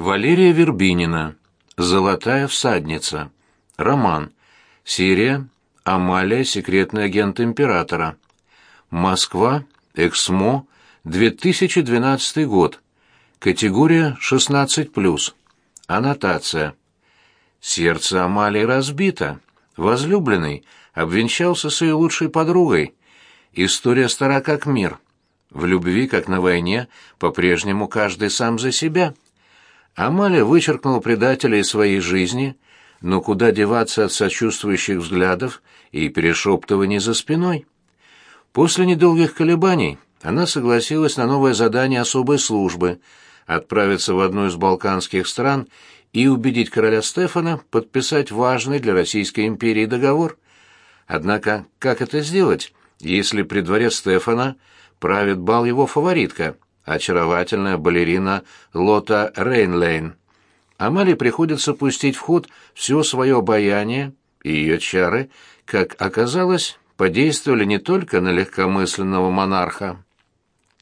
Валерия Вербинина. Золотая всадница. Роман. Сирия. Амалия, секретный агент императора. Москва. Эксмо. 2012 год. Категория 16+. Аннотация. Сердце Амалии разбито. Возлюбленный обвенчался с ее лучшей подругой. История стара как мир. В любви, как на войне, по-прежнему каждый сам за себя. Амалия вычеркнула предателя из своей жизни, но куда деваться от сочувствующих взглядов и перешептываний за спиной? После недолгих колебаний она согласилась на новое задание особой службы — отправиться в одну из балканских стран и убедить короля Стефана подписать важный для Российской империи договор. Однако как это сделать, если при дворе Стефана правит бал его фаворитка, очаровательная балерина Лота Рейнлейн? Амалии приходится пустить в ход все свое обаяние, и ее чары, как оказалось, подействовали не только на легкомысленного монарха.